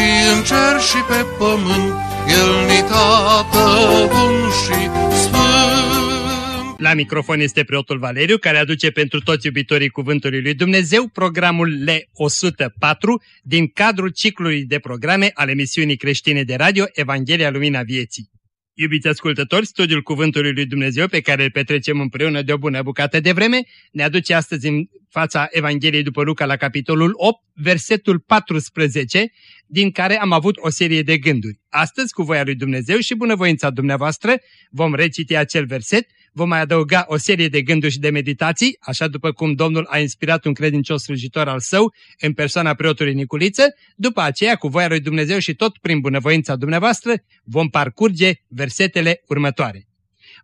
și în cer și pe pământ, El ni tată bun și sfânt. La microfon este preotul Valeriu, care aduce pentru toți iubitorii Cuvântului Lui Dumnezeu programul L104 din cadrul ciclului de programe al emisiunii creștine de radio Evanghelia Lumina Vieții. Iubiți ascultători, studiul Cuvântului Lui Dumnezeu pe care îl petrecem împreună de o bună bucată de vreme ne aduce astăzi în fața Evangheliei după Luca la capitolul 8, versetul 14, din care am avut o serie de gânduri. Astăzi, cu voia lui Dumnezeu și bunăvoința dumneavoastră, vom reciti acel verset, vom mai adăuga o serie de gânduri și de meditații, așa după cum Domnul a inspirat un credincios slujitor al său în persoana preotului Niculiță, după aceea, cu voia lui Dumnezeu și tot prin bunăvoința dumneavoastră, vom parcurge versetele următoare.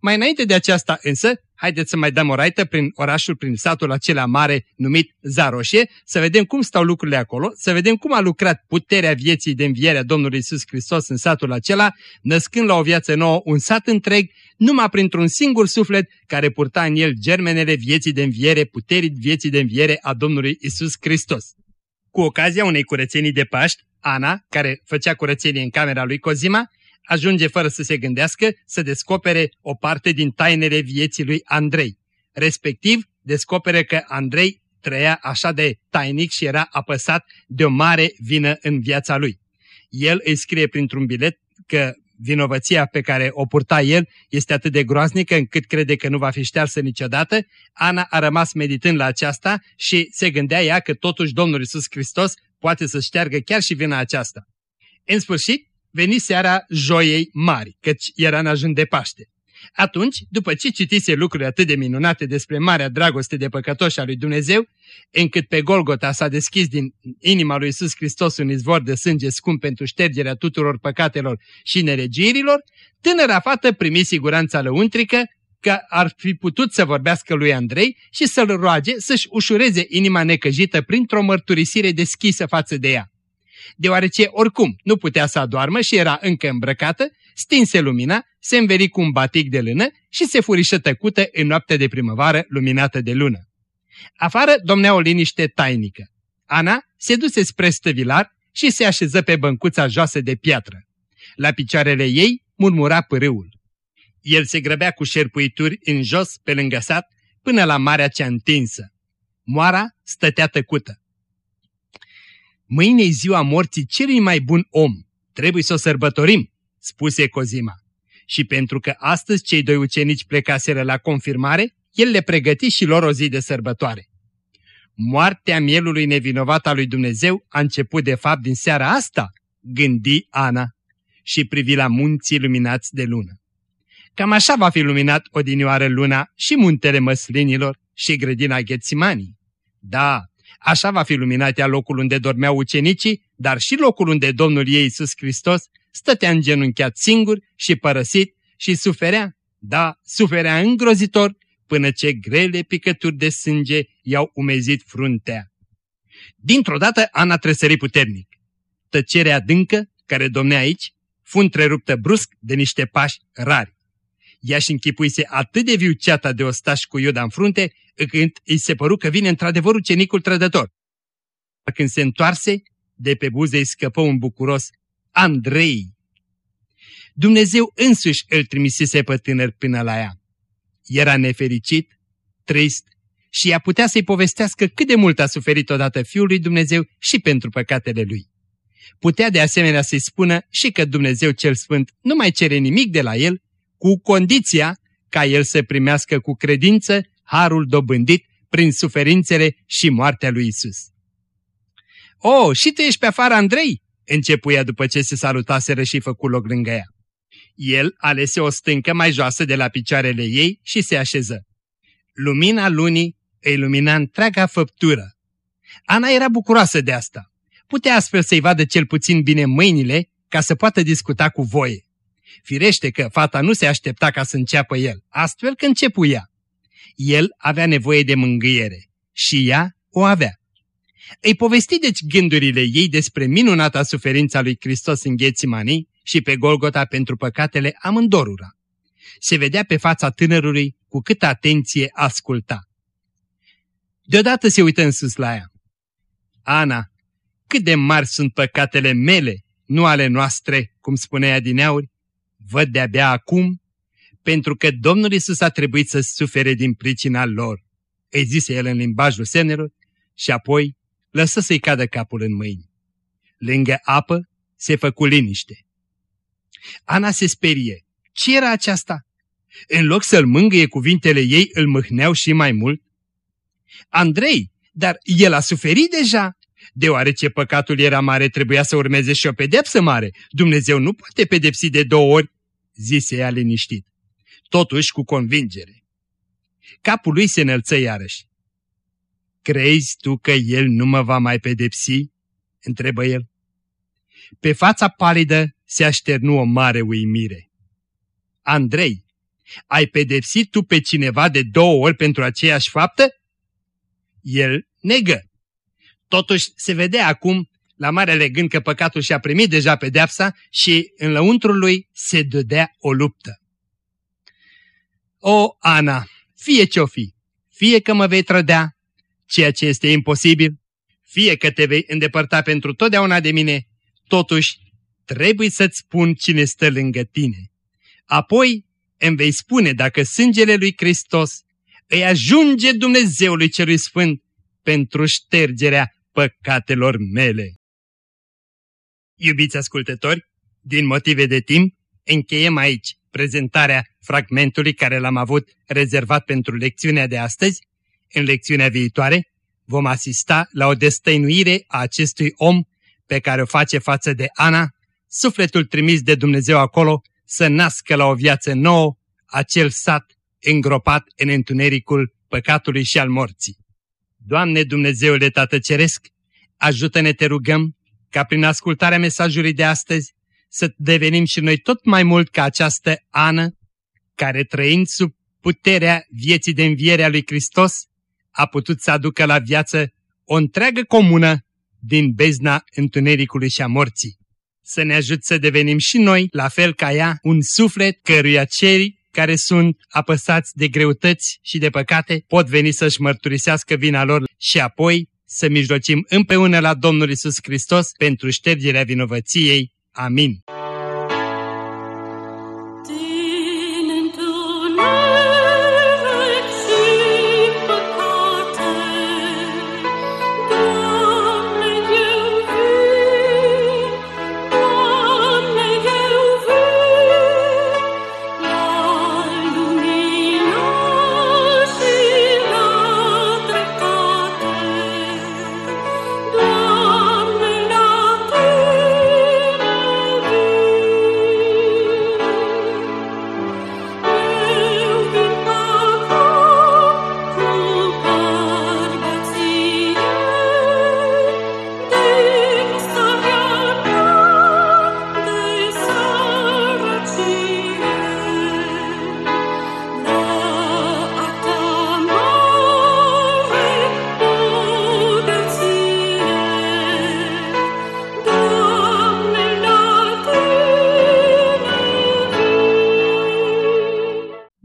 Mai înainte de aceasta însă, haideți să mai dăm o raită prin orașul, prin satul acela mare numit Zaroșie, să vedem cum stau lucrurile acolo, să vedem cum a lucrat puterea vieții de înviere a Domnului Isus Hristos în satul acela, născând la o viață nouă un sat întreg, numai printr-un singur suflet care purta în el germenele vieții de înviere, puterii vieții de înviere a Domnului Isus Hristos. Cu ocazia unei curățenii de Paști, Ana, care făcea curățenie în camera lui Cozima, ajunge fără să se gândească să descopere o parte din tainele vieții lui Andrei. Respectiv, descopere că Andrei trăia așa de tainic și era apăsat de o mare vină în viața lui. El îi scrie printr-un bilet că vinovăția pe care o purta el este atât de groaznică încât crede că nu va fi ștearsă niciodată, Ana a rămas meditând la aceasta și se gândea ea că totuși Domnul Isus Hristos poate să șteargă chiar și vina aceasta. În sfârșit, veni seara joiei mari, căci era în ajun de Paște. Atunci, după ce citise lucruri atât de minunate despre marea dragoste de păcătoși a lui Dumnezeu, încât pe Golgota s-a deschis din inima lui Iisus Hristos un izvor de sânge scump pentru ștergerea tuturor păcatelor și neregirilor, tânăra fată primi siguranța lăuntrică că ar fi putut să vorbească lui Andrei și să-l roage să-și ușureze inima necăjită printr-o mărturisire deschisă față de ea deoarece oricum nu putea să adoarmă și era încă îmbrăcată, stinse lumina, se înveri cu un batic de lână și se furișă tăcută în noaptea de primăvară luminată de lună. Afară domnea o liniște tainică. Ana se duse spre stăvilar și se așeză pe băncuța joasă de piatră. La picioarele ei murmura pârâul. El se grăbea cu șerpuituri în jos pe lângă sat până la marea cea întinsă. Moara stătea tăcută. Mâine e ziua morții celui mai bun om. Trebuie să o sărbătorim, spuse Cozima. Și pentru că astăzi cei doi ucenici plecaseră la confirmare, el le pregăti și lor o zi de sărbătoare. Moartea mielului nevinovat al lui Dumnezeu a început de fapt din seara asta, gândi Ana și privi la munții luminați de lună. Cam așa va fi luminat odinioară luna și muntele măslinilor și grădina Ghețimanii. Da, Așa va fi luminat ea locul unde dormeau ucenicii, dar și locul unde Domnul ei Iisus Hristos stătea îngenunchiat singur și părăsit și suferea, da, suferea îngrozitor, până ce grele picături de sânge i-au umezit fruntea. Dintr-o dată Ana tresări puternic. Tăcerea adâncă, care domnea aici, fu întreruptă brusc de niște pași rari. Ea și închipuise atât de viu ceata de ostaș cu Iuda în frunte, când îi se păru că vine într-adevăr ucenicul trădător. Când se întoarse, de pe buze îi scăpă un bucuros Andrei. Dumnezeu însuși îl trimisese pe tânăr până la ea. Era nefericit, trist și ea putea să-i povestească cât de mult a suferit odată Fiul lui Dumnezeu și pentru păcatele lui. Putea de asemenea să-i spună și că Dumnezeu cel Sfânt nu mai cere nimic de la el, cu condiția ca el să primească cu credință harul dobândit prin suferințele și moartea lui Isus. O, și tu ești pe afară, Andrei?" începu ea după ce se salutaseră și făcu loc lângă ea. El alese o stâncă mai joasă de la picioarele ei și se așeză. Lumina lunii îi lumina întreaga făptură. Ana era bucuroasă de asta. putea astfel să-i vadă cel puțin bine mâinile ca să poată discuta cu voie. Firește că fata nu se aștepta ca să înceapă el, astfel că începuia. El avea nevoie de mângâiere și ea o avea. Îi povesti deci gândurile ei despre minunata suferința lui Hristos în Ghețimanii și pe Golgota pentru păcatele amândorura. Se vedea pe fața tânărului cu câtă atenție asculta. Deodată se uită în sus la ea. Ana, cât de mari sunt păcatele mele, nu ale noastre, cum spunea Dineauri, văd de-abia acum, pentru că Domnul Isus a trebuit să sufere din pricina lor. Îi zise el în limbajul semnelor și apoi lăsă să-i cadă capul în mâini. Lângă apă se făcu liniște. Ana se sperie. Ce era aceasta? În loc să-l mângâie cuvintele ei, îl mâhneau și mai mult. Andrei, dar el a suferit deja. Deoarece păcatul era mare, trebuia să urmeze și o pedepsă mare. Dumnezeu nu poate pedepsi de două ori, zise ea liniștit. Totuși cu convingere. Capul lui se înălță iarăși. Crezi tu că el nu mă va mai pedepsi? întrebă el. Pe fața palidă se așternu o mare uimire. Andrei, ai pedepsit tu pe cineva de două ori pentru aceeași faptă? El negă. Totuși se vedea acum la marele gând că păcatul și-a primit deja pedeapsa și în lăuntrul lui se dădea o luptă. O, Ana, fie ce-o fi, fie că mă vei trădea, ceea ce este imposibil, fie că te vei îndepărta pentru totdeauna de mine, totuși trebuie să-ți spun cine stă lângă tine. Apoi îmi vei spune dacă sângele lui Hristos îi ajunge Dumnezeului Celui Sfânt pentru ștergerea păcatelor mele. Iubiți ascultători, din motive de timp, încheiem aici prezentarea fragmentului care l-am avut rezervat pentru lecțiunea de astăzi. În lecțiunea viitoare vom asista la o destăinuire a acestui om pe care o face față de Ana, sufletul trimis de Dumnezeu acolo să nască la o viață nouă acel sat îngropat în întunericul păcatului și al morții. Doamne Dumnezeule Tată Ceresc, ajută-ne, te rugăm, ca prin ascultarea mesajului de astăzi să devenim și noi tot mai mult ca această Ană, care trăind sub puterea vieții de înviere a lui Hristos, a putut să aducă la viață o întreagă comună din bezna întunericului și a morții. Să ne ajut să devenim și noi, la fel ca ea, un suflet căruia cei care sunt apăsați de greutăți și de păcate pot veni să-și mărturisească vina lor și apoi să mijlocim împreună la Domnul Isus Hristos pentru ștergerea vinovăției. Amin.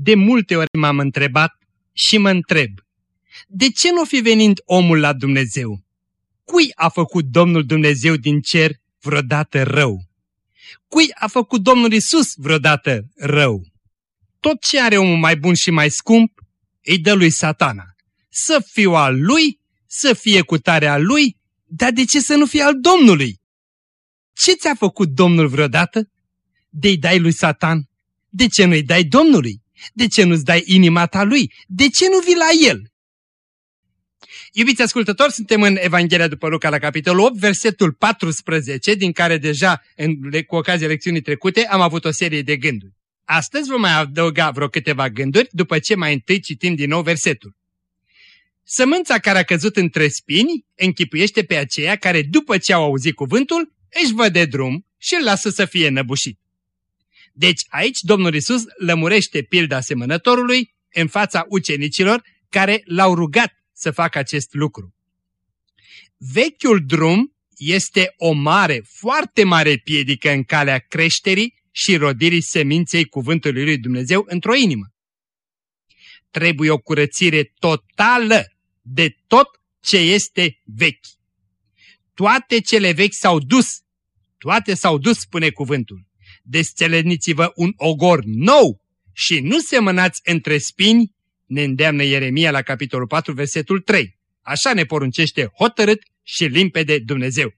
De multe ori m-am întrebat și mă întreb, de ce nu fi venind omul la Dumnezeu? Cui a făcut Domnul Dumnezeu din cer vreodată rău? Cui a făcut Domnul Isus vreodată rău? Tot ce are omul mai bun și mai scump îi dă lui satana. Să fiu al lui, să fie cu tare al lui, dar de ce să nu fie al Domnului? Ce ți-a făcut Domnul vreodată? De-i dai lui Satan? De ce nu-i dai Domnului? De ce nu-ți dai inima ta lui? De ce nu vii la el? Iubiți ascultători, suntem în Evanghelia după Luca la capitolul 8, versetul 14, din care deja în, cu ocazia lecțiunii trecute am avut o serie de gânduri. Astăzi vom mai adăuga vreo câteva gânduri după ce mai întâi citim din nou versetul. Sămânța care a căzut între spini închipuiește pe aceia care după ce au auzit cuvântul își văd de drum și îl lasă să fie năbușit. Deci aici Domnul Isus lămurește pilda asemănătorului în fața ucenicilor care l-au rugat să facă acest lucru. Vechiul drum este o mare, foarte mare piedică în calea creșterii și rodirii seminței cuvântului lui Dumnezeu într-o inimă. Trebuie o curățire totală de tot ce este vechi. Toate cele vechi s-au dus, toate s-au dus, spune cuvântul. Desțeleniți-vă un ogor nou și nu semănați între spini, ne îndeamnă Ieremia la capitolul 4, versetul 3. Așa ne poruncește hotărât și limpede Dumnezeu.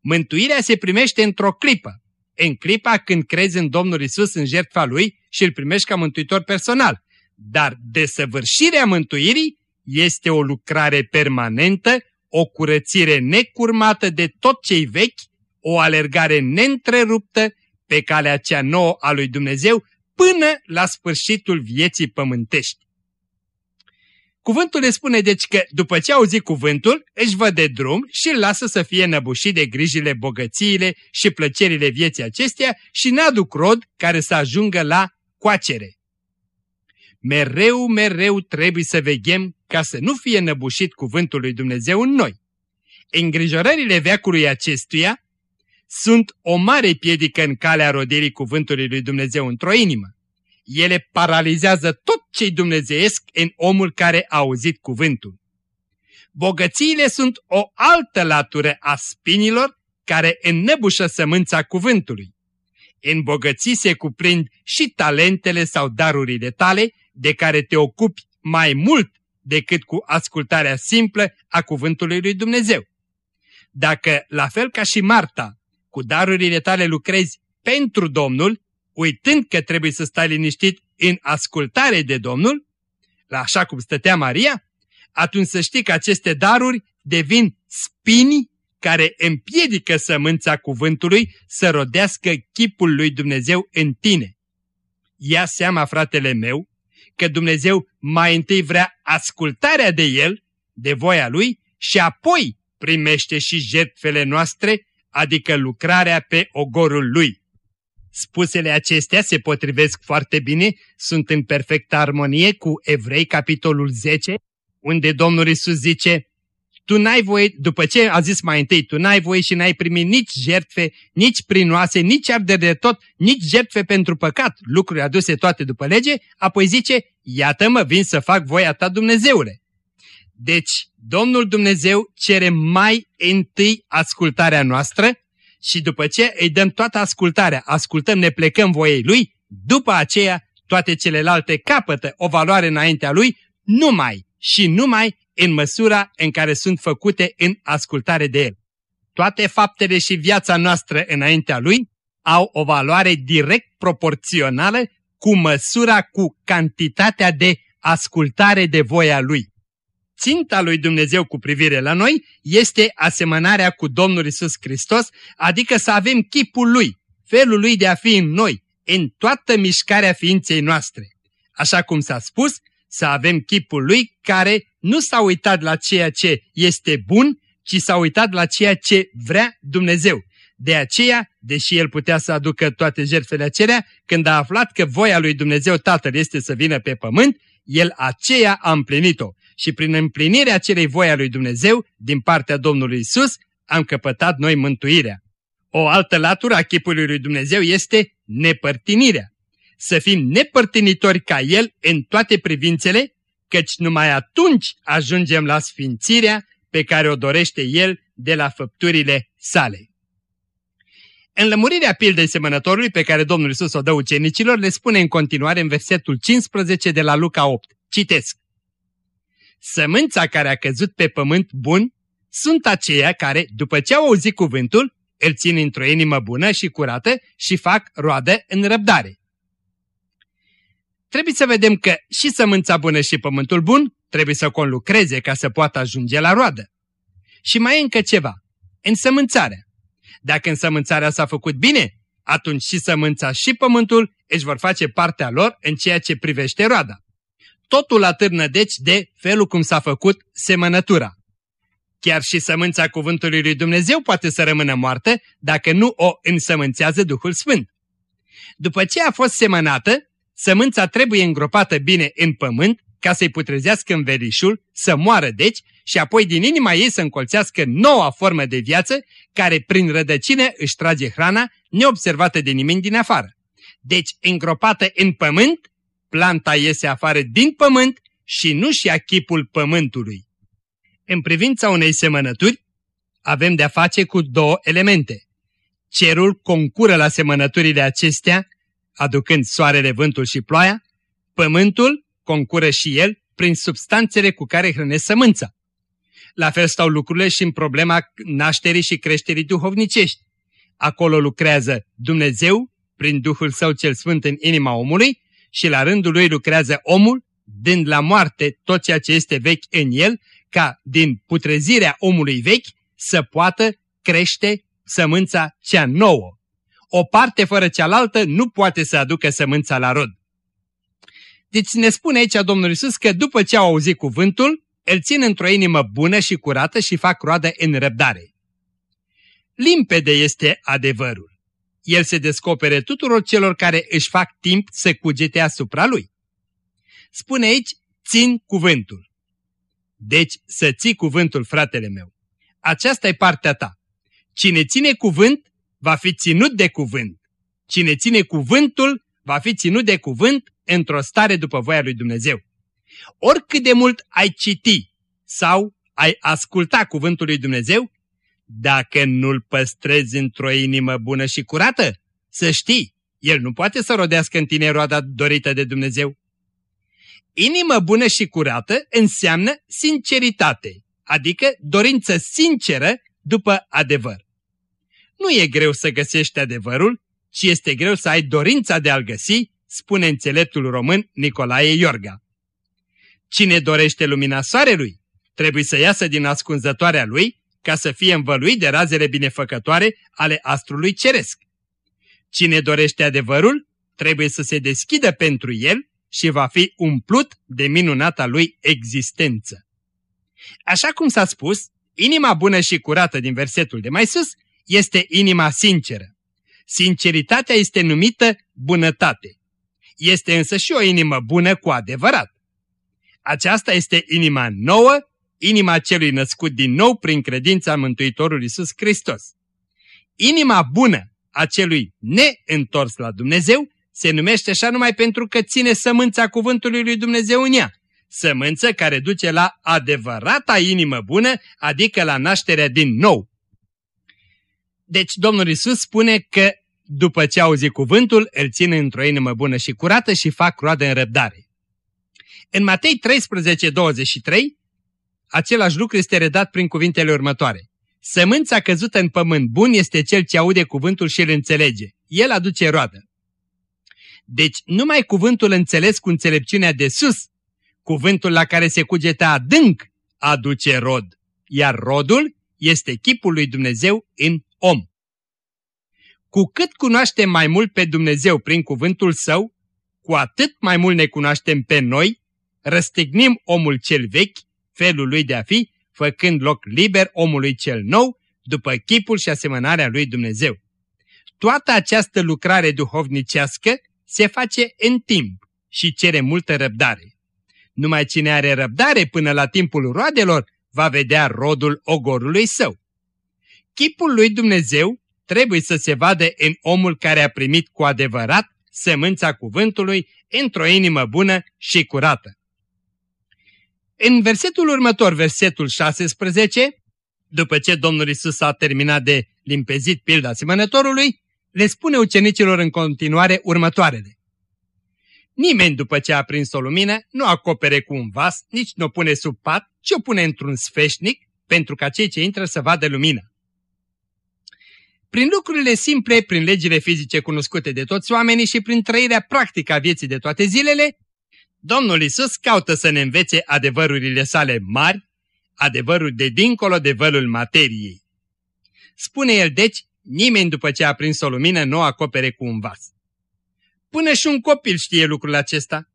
Mântuirea se primește într-o clipă, în clipa când crezi în Domnul Isus în jertfa Lui și îl primești ca mântuitor personal. Dar desăvârșirea mântuirii este o lucrare permanentă, o curățire necurmată de tot ce-i vechi, o alergare neîntreruptă pe calea cea nouă a lui Dumnezeu până la sfârșitul vieții pământești. Cuvântul le spune deci că după ce auzi cuvântul, își văd de drum și îl lasă să fie năbușit de grijile, bogățiile și plăcerile vieții acesteia și n-aduc rod care să ajungă la coacere. Mereu, mereu trebuie să veghem ca să nu fie năbușit cuvântul lui Dumnezeu în noi. Îngrijorările veacului acestuia sunt o mare piedică în calea rodirii cuvântului lui Dumnezeu într-o inimă. Ele paralizează tot ce-i dumnezeiesc în omul care a auzit cuvântul. Bogățiile sunt o altă latură a spinilor care înnăbușă sămânța cuvântului. În bogății se cuprind și talentele sau darurile tale de care te ocupi mai mult decât cu ascultarea simplă a cuvântului lui Dumnezeu. Dacă, la fel ca și Marta, cu darurile tale lucrezi pentru Domnul, uitând că trebuie să stai liniștit în ascultare de Domnul, la așa cum stătea Maria, atunci să știi că aceste daruri devin spini care împiedică sămânța cuvântului să rodească chipul lui Dumnezeu în tine. Ia seama, fratele meu, că Dumnezeu mai întâi vrea ascultarea de El, de voia Lui, și apoi primește și jertfele noastre, adică lucrarea pe ogorul Lui. Spusele acestea se potrivesc foarte bine, sunt în perfectă armonie cu Evrei, capitolul 10, unde Domnul Isus zice, tu n-ai voie, după ce a zis mai întâi, tu n-ai voie și n-ai primit nici jertfe, nici prinoase, nici ardere de tot, nici jertfe pentru păcat, lucruri aduse toate după lege, apoi zice, iată-mă, vin să fac voia ta Dumnezeule. Deci, Domnul Dumnezeu cere mai întâi ascultarea noastră și după ce îi dăm toată ascultarea, ascultăm, ne plecăm voiei Lui, după aceea toate celelalte capătă o valoare înaintea Lui, numai și numai în măsura în care sunt făcute în ascultare de El. Toate faptele și viața noastră înaintea Lui au o valoare direct proporțională cu măsura, cu cantitatea de ascultare de voia Lui. Ținta lui Dumnezeu cu privire la noi este asemănarea cu Domnul Isus Hristos, adică să avem chipul Lui, felul Lui de a fi în noi, în toată mișcarea ființei noastre. Așa cum s-a spus, să avem chipul Lui care nu s-a uitat la ceea ce este bun, ci s-a uitat la ceea ce vrea Dumnezeu. De aceea, deși el putea să aducă toate jertfele acelea, când a aflat că voia lui Dumnezeu Tatăl este să vină pe pământ, el aceea a împlinit-o. Și prin împlinirea acelei voi a lui Dumnezeu, din partea Domnului Isus, am căpătat noi mântuirea. O altă latură a chipului lui Dumnezeu este nepărtinirea. Să fim nepărtinitori ca El în toate privințele, căci numai atunci ajungem la sfințirea pe care o dorește El de la făpturile sale. În lămurirea pildei semănătorului pe care Domnul Isus o dă ucenicilor, le spune în continuare în versetul 15 de la Luca 8. Citesc. Sămânța care a căzut pe pământ bun sunt aceia care, după ce au auzit cuvântul, îl țin într-o inimă bună și curată și fac roadă în răbdare. Trebuie să vedem că și sămânța bună și pământul bun trebuie să conlucreze ca să poată ajunge la roadă. Și mai e încă ceva. Însămânțarea. Dacă însămânțarea s-a făcut bine, atunci și sămânța și pământul își vor face partea lor în ceea ce privește roada. Totul atârnă deci de felul cum s-a făcut semănătura. Chiar și sămânța cuvântului lui Dumnezeu poate să rămână moartă dacă nu o însămânțează Duhul Sfânt. După ce a fost semănată, sămânța trebuie îngropată bine în pământ ca să-i putrezească învelișul, să moară deci și apoi din inima ei să încolțească noua formă de viață care prin rădăcină își trage hrana neobservată de nimeni din afară. Deci îngropată în pământ, planta iese afară din pământ și nu-și ia chipul pământului. În privința unei semănături, avem de-a face cu două elemente. Cerul concură la semănăturile acestea, aducând soarele, vântul și ploaia, pământul concură și el prin substanțele cu care hrănesc sămânța. La fel stau lucrurile și în problema nașterii și creșterii duhovnicești. Acolo lucrează Dumnezeu prin Duhul Său cel Sfânt în inima omului și la rândul lui lucrează omul, dând la moarte tot ceea ce este vechi în el, ca din putrezirea omului vechi să poată crește sămânța cea nouă. O parte fără cealaltă nu poate să aducă sămânța la rod. Deci ne spune aici Domnul Isus că după ce au auzit cuvântul, îl țin într-o inimă bună și curată și fac roadă în răbdare. Limpede este adevărul. El se descopere tuturor celor care își fac timp să cugete asupra lui. Spune aici, țin cuvântul. Deci să ții cuvântul, fratele meu. Aceasta e partea ta. Cine ține cuvânt, va fi ținut de cuvânt. Cine ține cuvântul, va fi ținut de cuvânt într-o stare după voia lui Dumnezeu. Oricât de mult ai citi sau ai asculta cuvântul lui Dumnezeu, dacă nu-l păstrezi într-o inimă bună și curată, să știi, el nu poate să rodească în tine roada dorită de Dumnezeu. Inimă bună și curată înseamnă sinceritate, adică dorință sinceră după adevăr. Nu e greu să găsești adevărul, ci este greu să ai dorința de a-l găsi, spune înțeleptul român Nicolae Iorga. Cine dorește lumina soarelui, trebuie să iasă din ascunzătoarea lui ca să fie învăluit de razele binefăcătoare ale astrului ceresc. Cine dorește adevărul, trebuie să se deschidă pentru el și va fi umplut de minunata lui existență. Așa cum s-a spus, inima bună și curată din versetul de mai sus este inima sinceră. Sinceritatea este numită bunătate. Este însă și o inimă bună cu adevărat. Aceasta este inima nouă, inima celui născut din nou prin credința Mântuitorului Iisus Hristos. Inima bună a celui neîntors la Dumnezeu se numește așa numai pentru că ține sămânța cuvântului lui Dumnezeu în ea. Sămânță care duce la adevărata inimă bună, adică la nașterea din nou. Deci Domnul Isus spune că după ce auzi cuvântul, îl țin într-o inimă bună și curată și fac roadă în răbdare. În Matei 13, 23, același lucru este redat prin cuvintele următoare. Sămânța căzută în pământ bun este cel ce aude cuvântul și îl înțelege. El aduce roadă. Deci numai cuvântul înțeles cu înțelepciunea de sus, cuvântul la care se cugete adânc, aduce rod, iar rodul este chipul lui Dumnezeu în om. Cu cât cunoaștem mai mult pe Dumnezeu prin cuvântul său, cu atât mai mult ne cunoaștem pe noi, răstignim omul cel vechi, felul lui de a fi, făcând loc liber omului cel nou, după chipul și asemănarea lui Dumnezeu. Toată această lucrare duhovnicească se face în timp și cere multă răbdare. Numai cine are răbdare până la timpul roadelor va vedea rodul ogorului său. Chipul lui Dumnezeu trebuie să se vadă în omul care a primit cu adevărat semânța cuvântului într-o inimă bună și curată. În versetul următor, versetul 16, după ce Domnul Isus a terminat de limpezit pilda asemănătorului, le spune ucenicilor în continuare următoarele. Nimeni după ce a prins o lumină nu acopere cu un vas, nici nu o pune sub pat, ci o pune într-un sfeșnic pentru ca cei ce intră să vadă lumină. Prin lucrurile simple, prin legile fizice cunoscute de toți oamenii și prin trăirea practică a vieții de toate zilele, Domnul Isus caută să ne învețe adevărurile sale mari, adevărul de dincolo de vălul materiei. Spune el deci, nimeni după ce a prins o lumină nu o acopere cu un vas. Până și un copil știe lucrul acesta.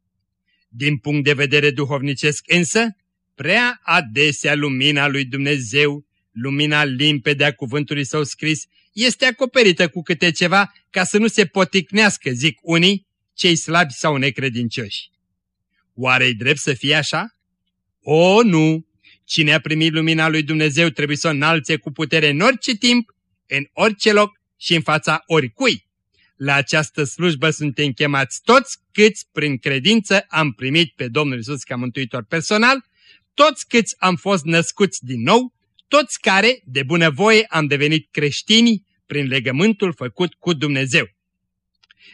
Din punct de vedere duhovnicesc însă, prea adesea lumina lui Dumnezeu, lumina limpede a cuvântului său scris, este acoperită cu câte ceva ca să nu se poticnească, zic unii, cei slabi sau necredincioși. Oare-i drept să fie așa? O, nu! Cine a primit lumina lui Dumnezeu trebuie să o înalțe cu putere în orice timp, în orice loc și în fața oricui. La această slujbă suntem chemați toți câți prin credință am primit pe Domnul Isus ca mântuitor personal, toți câți am fost născuți din nou, toți care, de bunăvoie, am devenit creștini prin legământul făcut cu Dumnezeu.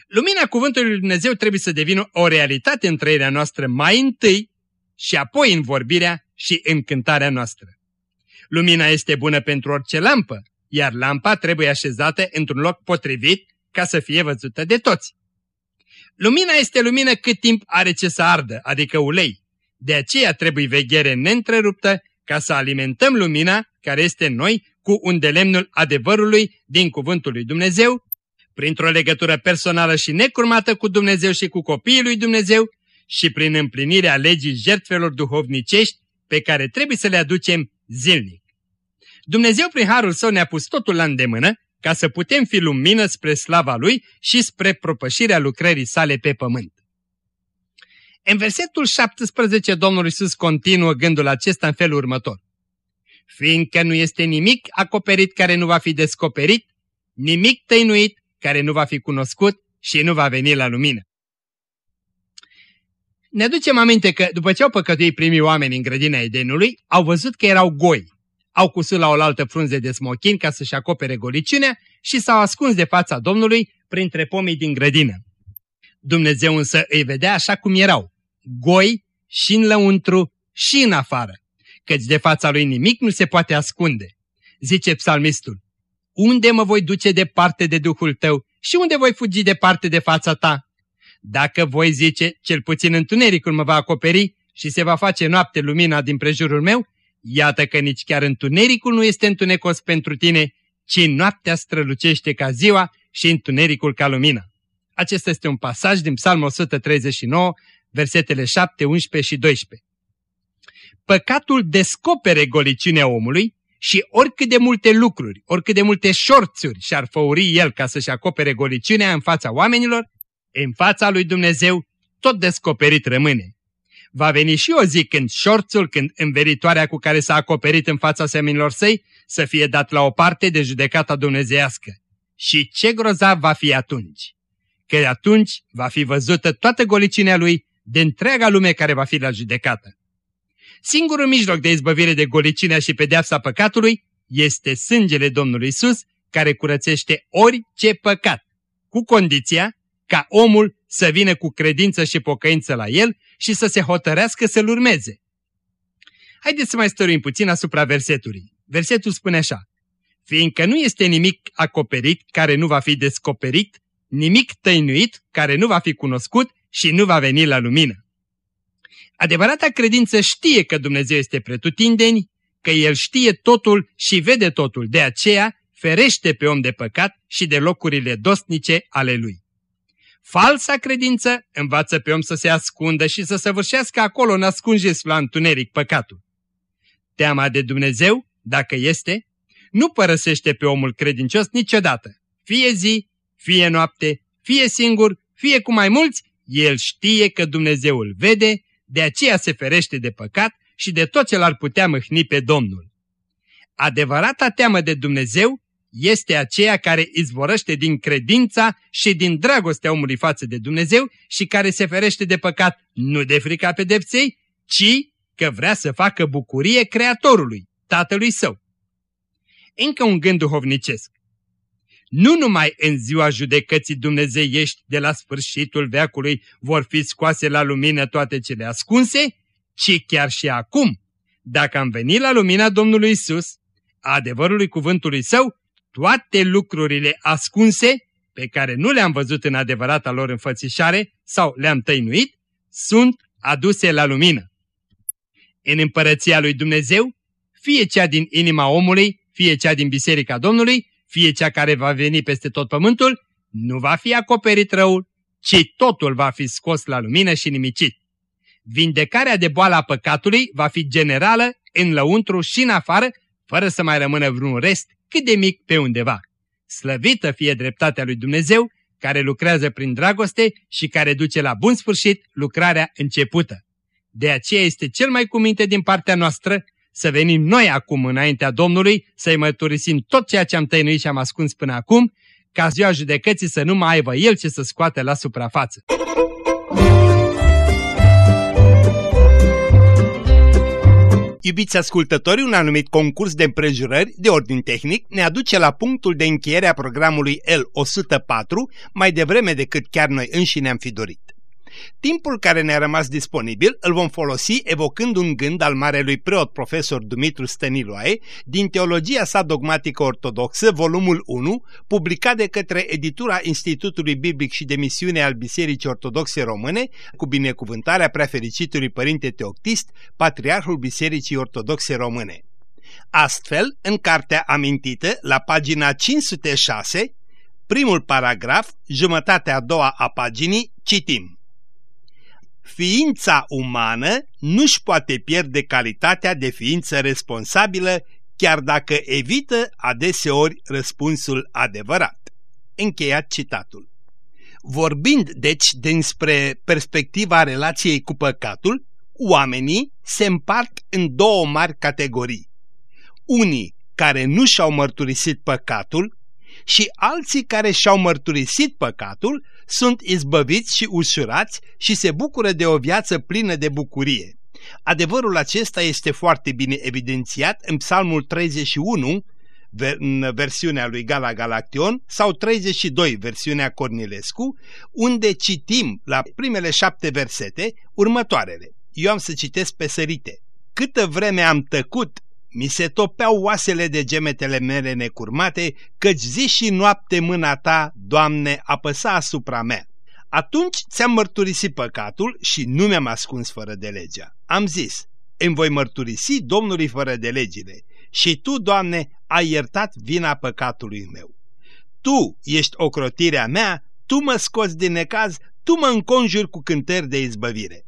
Lumina Cuvântului Lui Dumnezeu trebuie să devină o realitate în trăirea noastră mai întâi și apoi în vorbirea și în cântarea noastră. Lumina este bună pentru orice lampă, iar lampa trebuie așezată într-un loc potrivit ca să fie văzută de toți. Lumina este lumină cât timp are ce să ardă, adică ulei. De aceea trebuie veghere neîntreruptă ca să alimentăm lumina care este în noi cu un lemnul adevărului din cuvântul lui Dumnezeu, printr-o legătură personală și necurmată cu Dumnezeu și cu copiii lui Dumnezeu și prin împlinirea legii jertfelor duhovnicești pe care trebuie să le aducem zilnic. Dumnezeu prin harul său ne-a pus totul la îndemână ca să putem fi lumină spre slava Lui și spre propășirea lucrării sale pe pământ. În versetul 17 Domnul Iisus continuă gândul acesta în felul următor. Fiindcă nu este nimic acoperit care nu va fi descoperit, nimic tăinuit care nu va fi cunoscut și nu va veni la lumină. Ne aducem aminte că după ce au păcătuit primii oameni în grădina Edenului, au văzut că erau goi. Au cusut la oaltă frunze de smochin ca să-și acopere goliciunea și s-au ascuns de fața Domnului printre pomii din grădină. Dumnezeu însă îi vedea așa cum erau, goi și în lăuntru și în afară, căci de fața lui nimic nu se poate ascunde. Zice psalmistul, unde mă voi duce departe de Duhul tău și unde voi fugi departe de fața ta? Dacă voi zice, cel puțin întunericul mă va acoperi și se va face noapte lumina din prejurul meu, iată că nici chiar întunericul nu este întunecos pentru tine, ci noaptea strălucește ca ziua și întunericul ca lumina. Acesta este un pasaj din Psalmul 139, versetele 7, 11 și 12. Păcatul descopere goliciunea omului și oricât de multe lucruri, oricât de multe șorțuri și-ar făuri el ca să-și acopere goliciunea în fața oamenilor, în fața lui Dumnezeu tot descoperit rămâne. Va veni și o zi când șorțul, când înveritoarea cu care s-a acoperit în fața seminilor săi, să fie dat la o parte de judecata dumnezeiască. Și ce grozav va fi atunci! Că atunci va fi văzută toată golicinea lui de întreaga lume care va fi la judecată. Singurul mijloc de izbăvire de golicinea și pedeapsa păcatului este sângele Domnului Isus, care curățește orice păcat, cu condiția ca omul să vină cu credință și pocăință la el și să se hotărească să-l urmeze. Haideți să mai stăruim puțin asupra versetului. Versetul spune așa, fiindcă nu este nimic acoperit care nu va fi descoperit, nimic tăinuit care nu va fi cunoscut și nu va veni la lumină. Adevărata credință știe că Dumnezeu este pretutindeni, că El știe totul și vede totul, de aceea ferește pe om de păcat și de locurile dostnice ale lui. Falsa credință învață pe om să se ascundă și să săvârșească acolo în ascunges la întuneric păcatul. Teama de Dumnezeu, dacă este, nu părăsește pe omul credincios niciodată. Fie zi, fie noapte, fie singur, fie cu mai mulți, el știe că Dumnezeu îl vede, de aceea se ferește de păcat și de tot ce l-ar putea mâhni pe Domnul. Adevărata teamă de Dumnezeu este aceea care izvorăște din credința și din dragostea omului față de Dumnezeu și care se ferește de păcat nu de frica pedepsei, ci că vrea să facă bucurie Creatorului, Tatălui Său. Încă un gând duhovnicesc. Nu numai în ziua judecății dumnezeiești de la sfârșitul veacului vor fi scoase la lumină toate cele ascunse, ci chiar și acum, dacă am venit la lumina Domnului Isus, adevărului cuvântului Său, toate lucrurile ascunse, pe care nu le-am văzut în adevărata lor înfățișare sau le-am tăinuit, sunt aduse la lumină. În împărăția lui Dumnezeu, fie cea din inima omului, fie cea din Biserica Domnului, fie cea care va veni peste tot pământul, nu va fi acoperit răul, ci totul va fi scos la lumină și nimicit. Vindecarea de boala păcatului va fi generală în lăuntru și în afară, fără să mai rămână vreun rest cât de mic pe undeva. Slăvită fie dreptatea lui Dumnezeu, care lucrează prin dragoste și care duce la bun sfârșit lucrarea începută. De aceea este cel mai cuminte din partea noastră să venim noi acum înaintea Domnului, să-i mărturisim tot ceea ce am tăinuit și am ascuns până acum, ca ziua judecății să nu mai aibă El ce să scoate la suprafață. Iubiți ascultători, un anumit concurs de împrejurări de ordin tehnic ne aduce la punctul de încheiere a programului L104 mai devreme decât chiar noi înșine am fi dorit. Timpul care ne-a rămas disponibil îl vom folosi evocând un gând al marelui preot profesor Dumitru Stăniloae din Teologia sa dogmatică ortodoxă, volumul 1, publicat de către editura Institutului Biblic și de Misiune al Bisericii Ortodoxe Române, cu binecuvântarea preafericitului Părinte Teoctist, Patriarhul Bisericii Ortodoxe Române. Astfel, în cartea amintită, la pagina 506, primul paragraf, jumătatea a doua a paginii, citim ființa umană nu-și poate pierde calitatea de ființă responsabilă chiar dacă evită adeseori răspunsul adevărat. Încheiat citatul. Vorbind deci dinspre perspectiva relației cu păcatul, oamenii se împart în două mari categorii. Unii care nu și-au mărturisit păcatul și alții care și-au mărturisit păcatul sunt izbăviți și ușurați și se bucură de o viață plină de bucurie. Adevărul acesta este foarte bine evidențiat în Psalmul 31, în versiunea lui Gala Galaction, sau 32, versiunea Cornilescu, unde citim la primele șapte versete următoarele. Eu am să citesc pe sărite. Câtă vreme am tăcut mi se topeau oasele de gemetele mele necurmate, căci zi și noapte mâna ta, Doamne, apăsa asupra mea. Atunci ți-am mărturisit păcatul și nu mi-am ascuns fără de legea. Am zis, îmi voi mărturisi Domnului fără de legile și Tu, Doamne, ai iertat vina păcatului meu. Tu ești ocrotirea mea, Tu mă scoți din necaz, Tu mă înconjuri cu cântări de izbăvire.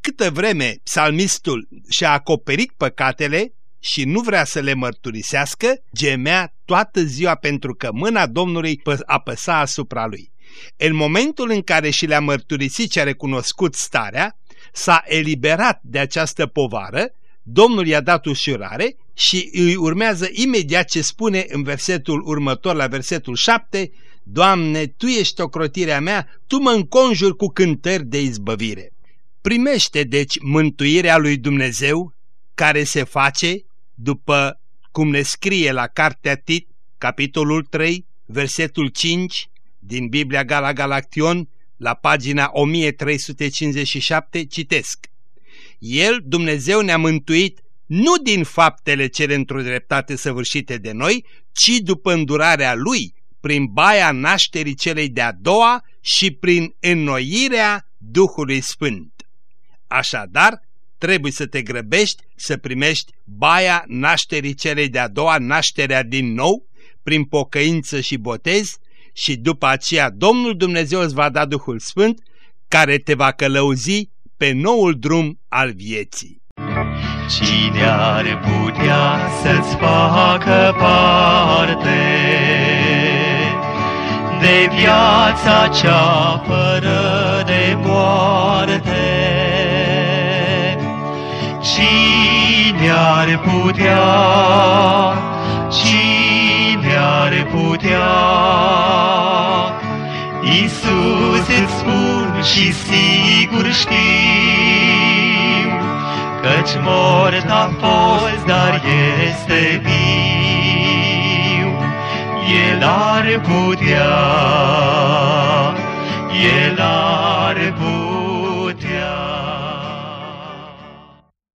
Câtă vreme psalmistul și-a acoperit păcatele, și nu vrea să le mărturisească, gemea toată ziua pentru că mâna Domnului apăsa asupra lui. În momentul în care și le-a mărturisit și a recunoscut starea, s-a eliberat de această povară, Domnul i-a dat ușurare și îi urmează imediat ce spune în versetul următor, la versetul 7, Doamne, Tu ești ocrotirea mea, Tu mă înconjuri cu cântări de izbăvire. Primește deci mântuirea lui Dumnezeu care se face după cum ne scrie la Cartea Tit, capitolul 3, versetul 5 din Biblia Gala Galaction, la pagina 1357, citesc. El, Dumnezeu, ne-a mântuit nu din faptele cele într-o dreptate săvârșite de noi, ci după îndurarea Lui, prin baia nașterii celei de-a doua și prin înnoirea Duhului Sfânt. Așadar, trebuie să te grăbești să primești baia nașterii celei de-a doua, nașterea din nou, prin pocăință și botez și după aceea Domnul Dumnezeu îți va da Duhul Sfânt care te va călăuzi pe noul drum al vieții. Cine ar putea să-ți facă parte de viața cea fără de moarte? Cine ar putea, cine ar putea? Iisus îți spun și sigur știu, Căci mort a fost, dar este viu. El ar putea, El ar